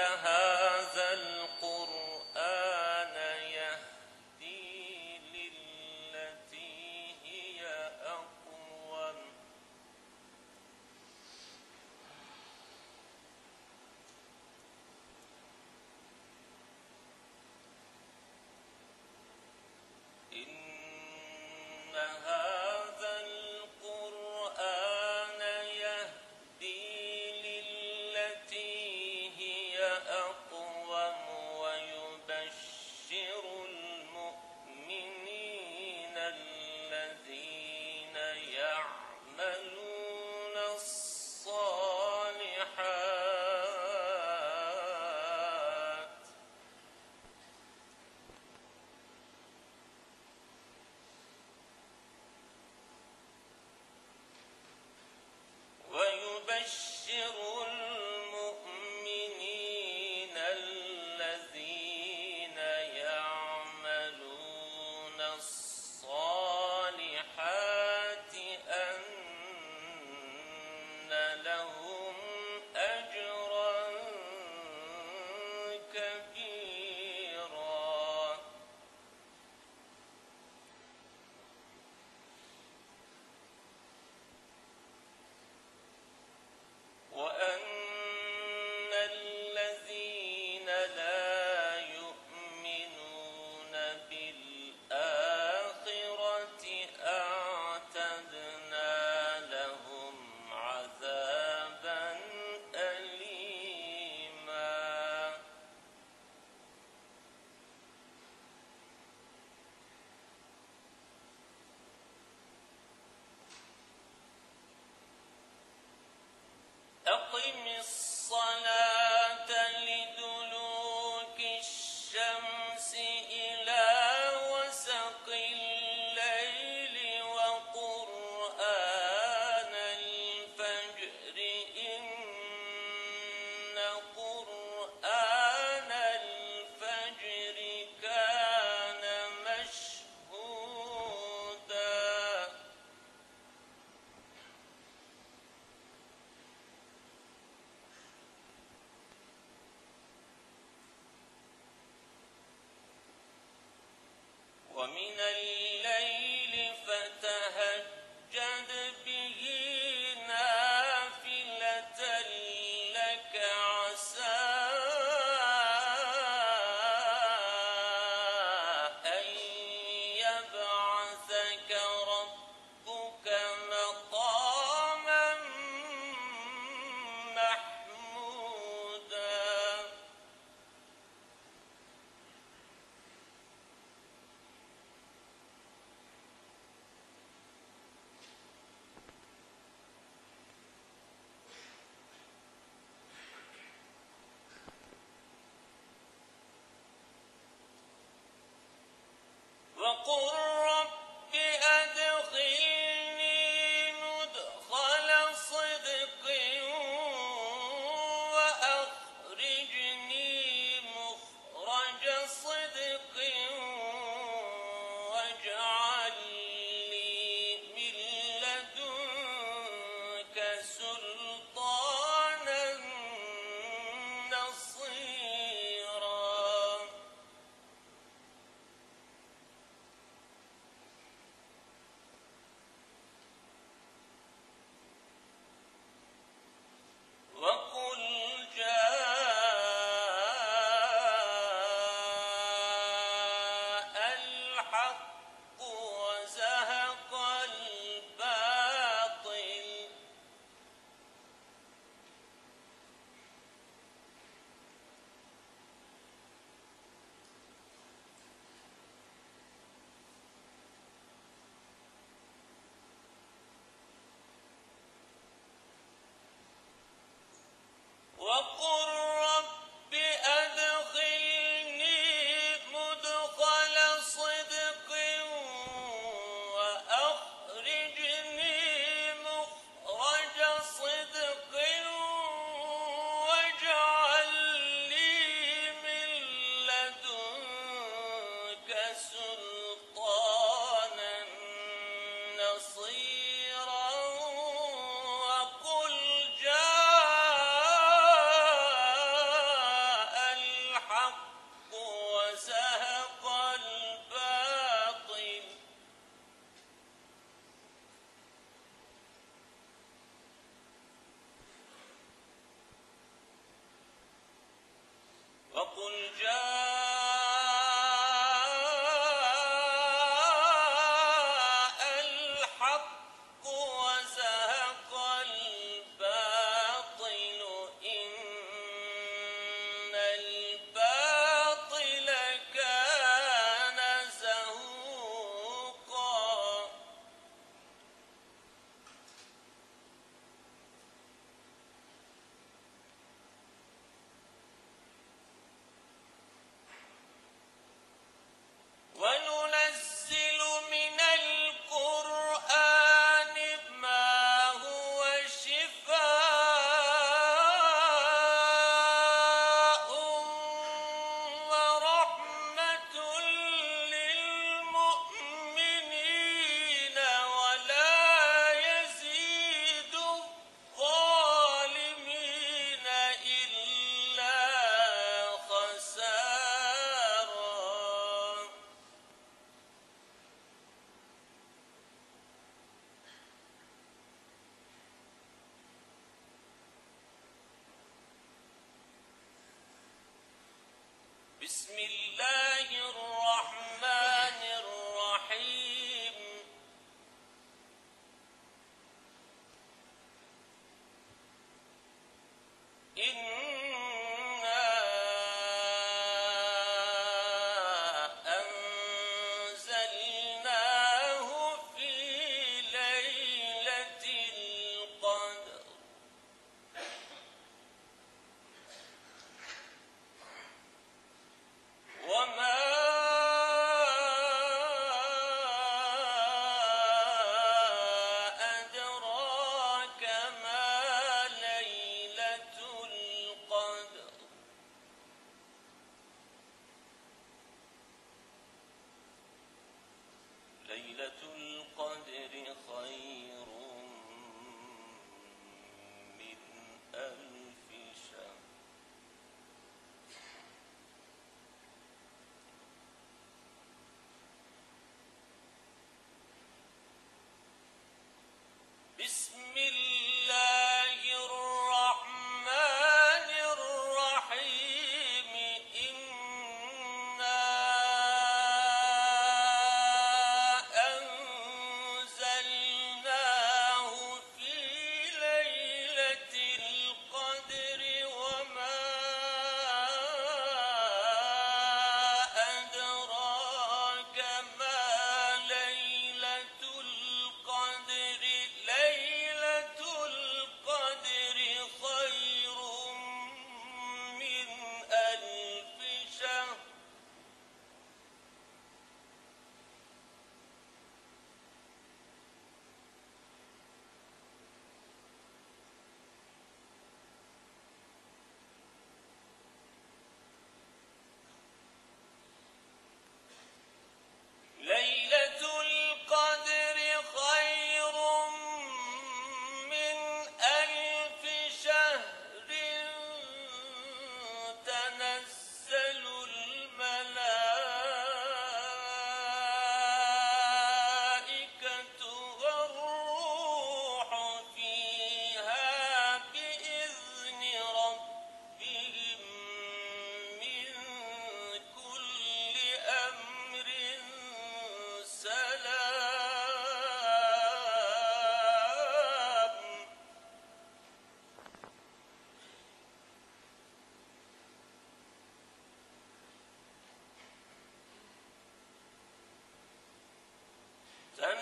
هذا الذين ومن الحق وزهق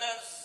Jonas.